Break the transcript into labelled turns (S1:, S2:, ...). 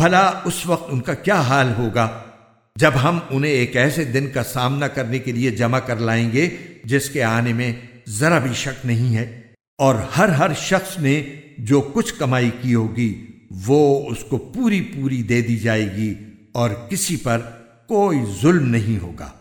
S1: भला उस वक्त उनका क्या हाल होगा? जब हम उन्हें एक ऐसे दिन का सामना करने के लिए जमा कर लाएँगे, जिसके आने में जरा भी शक नहीं है, और हर हर शख्स ने जो कुछ कमाई की होगी, वो उसको पूरी पूरी दे दी जाएगी, और किसी पर कोई जुल्म नहीं होगा।